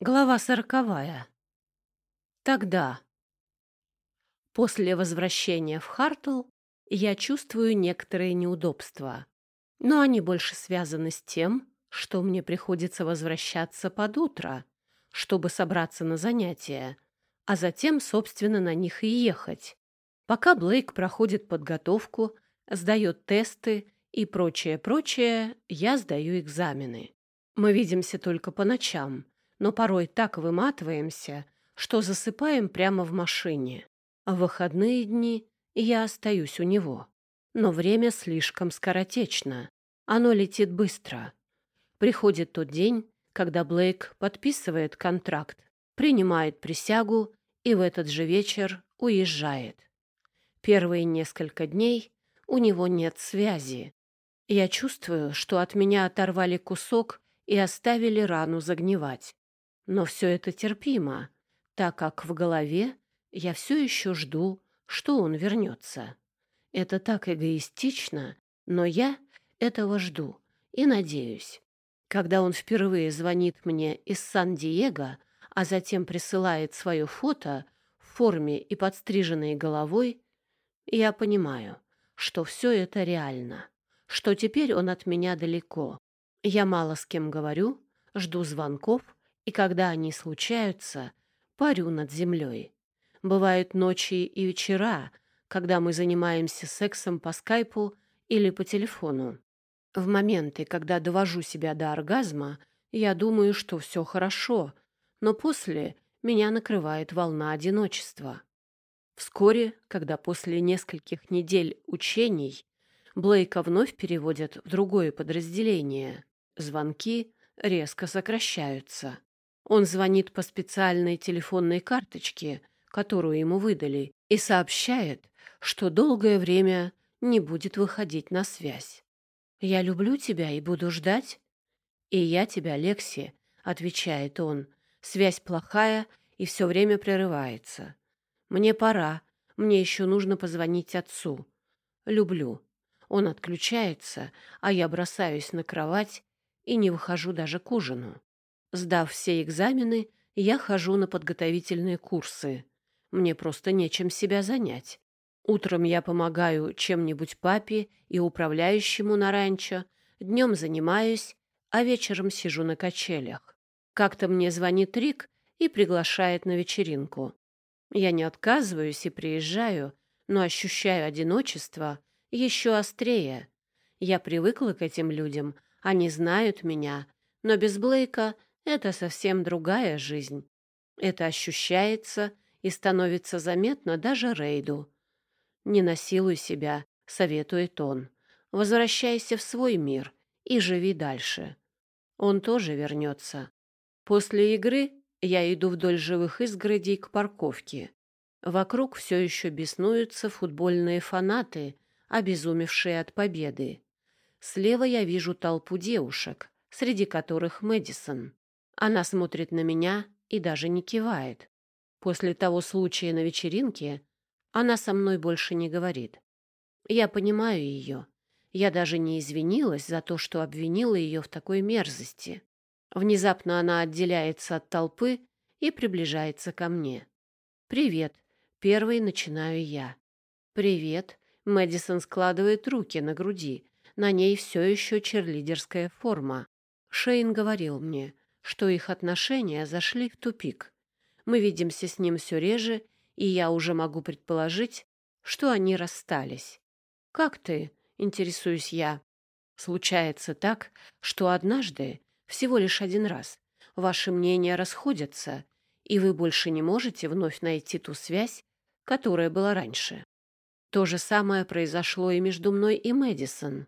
Глава сороковая. Тогда. После возвращения в Хартл я чувствую некоторые неудобства, но они больше связаны с тем, что мне приходится возвращаться под утро, чтобы собраться на занятия, а затем, собственно, на них и ехать. Пока Блейк проходит подготовку, сдает тесты и прочее-прочее, я сдаю экзамены. Мы видимся только по ночам — но порой так выматываемся, что засыпаем прямо в машине. А в выходные дни я остаюсь у него. Но время слишком скоротечно. Оно летит быстро. Приходит тот день, когда Блейк подписывает контракт, принимает присягу и в этот же вечер уезжает. Первые несколько дней у него нет связи. Я чувствую, что от меня оторвали кусок и оставили рану загнивать. Но все это терпимо, так как в голове я все еще жду, что он вернется. Это так эгоистично, но я этого жду и надеюсь. Когда он впервые звонит мне из Сан-Диего, а затем присылает свое фото в форме и подстриженной головой, я понимаю, что все это реально, что теперь он от меня далеко. Я мало с кем говорю, жду звонков — и когда они случаются, парю над землей. Бывают ночи и вечера, когда мы занимаемся сексом по скайпу или по телефону. В моменты, когда довожу себя до оргазма, я думаю, что все хорошо, но после меня накрывает волна одиночества. Вскоре, когда после нескольких недель учений Блейка вновь переводят в другое подразделение, звонки резко сокращаются. Он звонит по специальной телефонной карточке, которую ему выдали, и сообщает, что долгое время не будет выходить на связь. «Я люблю тебя и буду ждать». «И я тебя, Лекси», — отвечает он. «Связь плохая и все время прерывается. Мне пора, мне еще нужно позвонить отцу. Люблю». Он отключается, а я бросаюсь на кровать и не выхожу даже к ужину. Сдав все экзамены, я хожу на подготовительные курсы. Мне просто нечем себя занять. Утром я помогаю чем-нибудь папе и управляющему на ранчо, днем занимаюсь, а вечером сижу на качелях. Как-то мне звонит Рик и приглашает на вечеринку. Я не отказываюсь и приезжаю, но ощущаю одиночество еще острее. Я привыкла к этим людям, они знают меня, но без Блейка это совсем другая жизнь. Это ощущается и становится заметно даже Рейду. «Не насилуй себя», — советует он. «Возвращайся в свой мир и живи дальше. Он тоже вернется. После игры я иду вдоль живых изгородей к парковке. Вокруг все еще беснуются футбольные фанаты, обезумевшие от победы. Слева я вижу толпу девушек, среди которых Мэдисон. Она смотрит на меня и даже не кивает. После того случая на вечеринке она со мной больше не говорит. Я понимаю ее. Я даже не извинилась за то, что обвинила ее в такой мерзости. Внезапно она отделяется от толпы и приближается ко мне. «Привет». Первый начинаю я. «Привет». Мэдисон складывает руки на груди. На ней все еще черлидерская форма. Шейн говорил мне, что их отношения зашли в тупик. Мы видимся с ним все реже, и я уже могу предположить, что они расстались. «Как ты?» — интересуюсь я. Случается так, что однажды, всего лишь один раз, ваши мнения расходятся, и вы больше не можете вновь найти ту связь, которая была раньше. То же самое произошло и между мной и Мэдисон.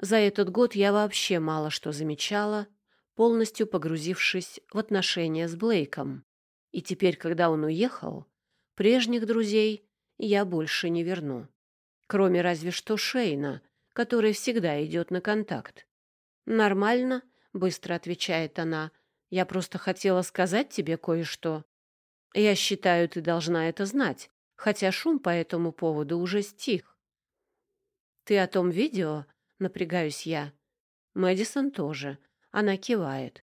За этот год я вообще мало что замечала, полностью погрузившись в отношения с Блейком. И теперь, когда он уехал, прежних друзей я больше не верну. Кроме разве что Шейна, который всегда идет на контакт. «Нормально», — быстро отвечает она. «Я просто хотела сказать тебе кое-что. Я считаю, ты должна это знать, хотя шум по этому поводу уже стих». «Ты о том видео?» — напрягаюсь я. Мэдисон тоже — она кивает.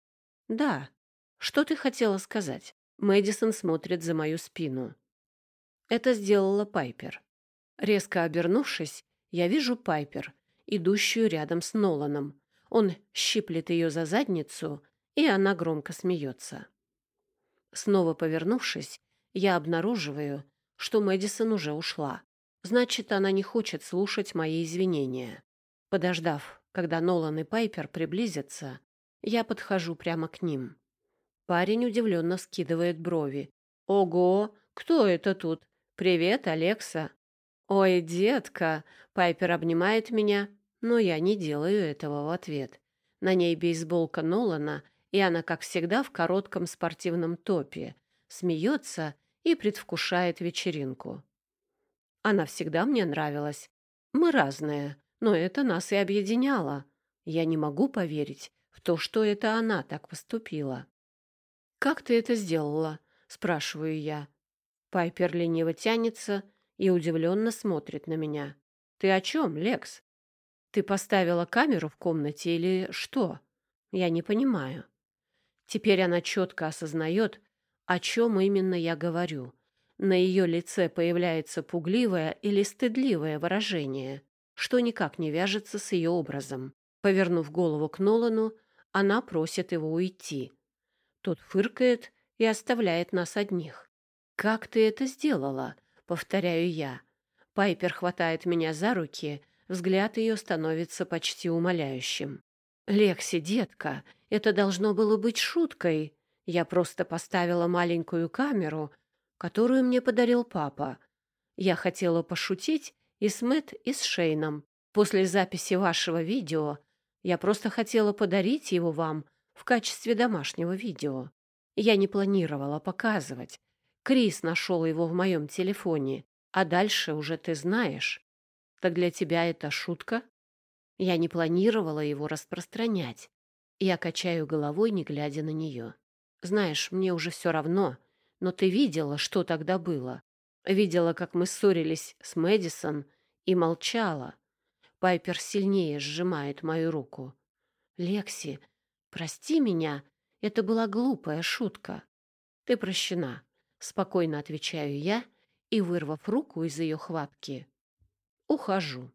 Да. Что ты хотела сказать? Мэдисон смотрит за мою спину. Это сделала Пайпер. Резко обернувшись, я вижу Пайпер, идущую рядом с Ноланом. Он щиплет ее за задницу, и она громко смеется. Снова повернувшись, я обнаруживаю, что Мэдисон уже ушла. Значит, она не хочет слушать мои извинения. Подождав, когда Нолан и Пайпер приблизятся, я подхожу прямо к ним. Парень удивленно скидывает брови. «Ого! Кто это тут? Привет, Алекса!» «Ой, детка!» Пайпер обнимает меня, но я не делаю этого в ответ. На ней бейсболка Нолана, и она, как всегда, в коротком спортивном топе. Смеется и предвкушает вечеринку. Она всегда мне нравилась. Мы разные, но это нас и объединяло. Я не могу поверить в то, что это она так поступила. «Как ты это сделала?» — спрашиваю я. Пайпер лениво тянется и удивленно смотрит на меня. «Ты о чем, Лекс? Ты поставила камеру в комнате или что? Я не понимаю». Теперь она четко осознает, о чем именно я говорю. На ее лице появляется пугливое или стыдливое выражение, что никак не вяжется с ее образом. Повернув голову к Нолану, она просит его уйти. Тот фыркает и оставляет нас одних. «Как ты это сделала?» — повторяю я. Пайпер хватает меня за руки, взгляд ее становится почти умоляющим. «Лекси, детка, это должно было быть шуткой. Я просто поставила маленькую камеру, которую мне подарил папа. Я хотела пошутить и с Мэтт, и с Шейном. После записи вашего видео я просто хотела подарить его вам в качестве домашнего видео. Я не планировала показывать. Крис нашел его в моем телефоне, а дальше уже ты знаешь. Так для тебя это шутка? Я не планировала его распространять. Я качаю головой, не глядя на нее. Знаешь, мне уже все равно, но ты видела, что тогда было. Видела, как мы ссорились с Мэдисон и молчала. Пайпер сильнее сжимает мою руку. «Лекси, Прости меня, это была глупая шутка. Ты прощена, спокойно отвечаю я и, вырвав руку из ее хватки, ухожу.